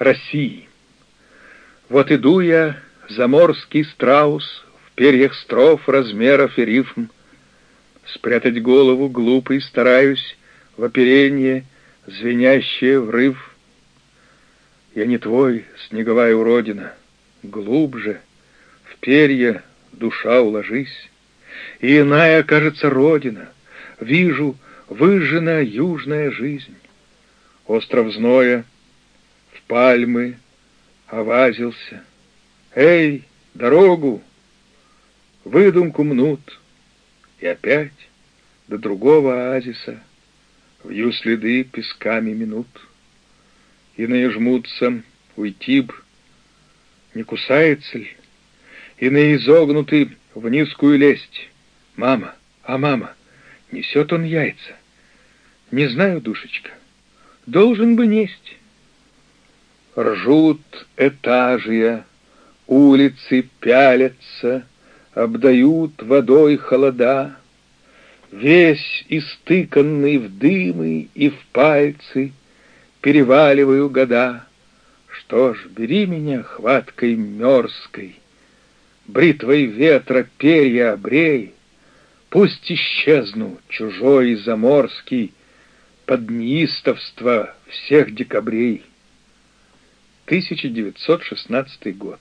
России. Вот иду я, заморский страус, в перьях строф, размеров и рифм, Спрятать голову глупый стараюсь в оперенье, звенящее врыв. Я не твой, снеговая уродина, глубже, в перья душа уложись, и иная, кажется, родина, вижу, выжжена южная жизнь. Остров зноя пальмы овазился. Эй, дорогу! Выдумку мнут, и опять до другого оазиса Вью следы песками минут. Иные жмутся, уйти б, не кусается ли? Иные изогнуты в низкую лесть. Мама, а мама, несет он яйца. Не знаю, душечка, должен бы несть. Ржут этажия, улицы пялятся, Обдают водой холода, Весь истыканный в дымы и в пальцы Переваливаю года. Что ж, бери меня хваткой мерзкой, Бритвой ветра перья обрей, Пусть исчезну, чужой и заморский, Под неистовство всех декабрей. 1916 год.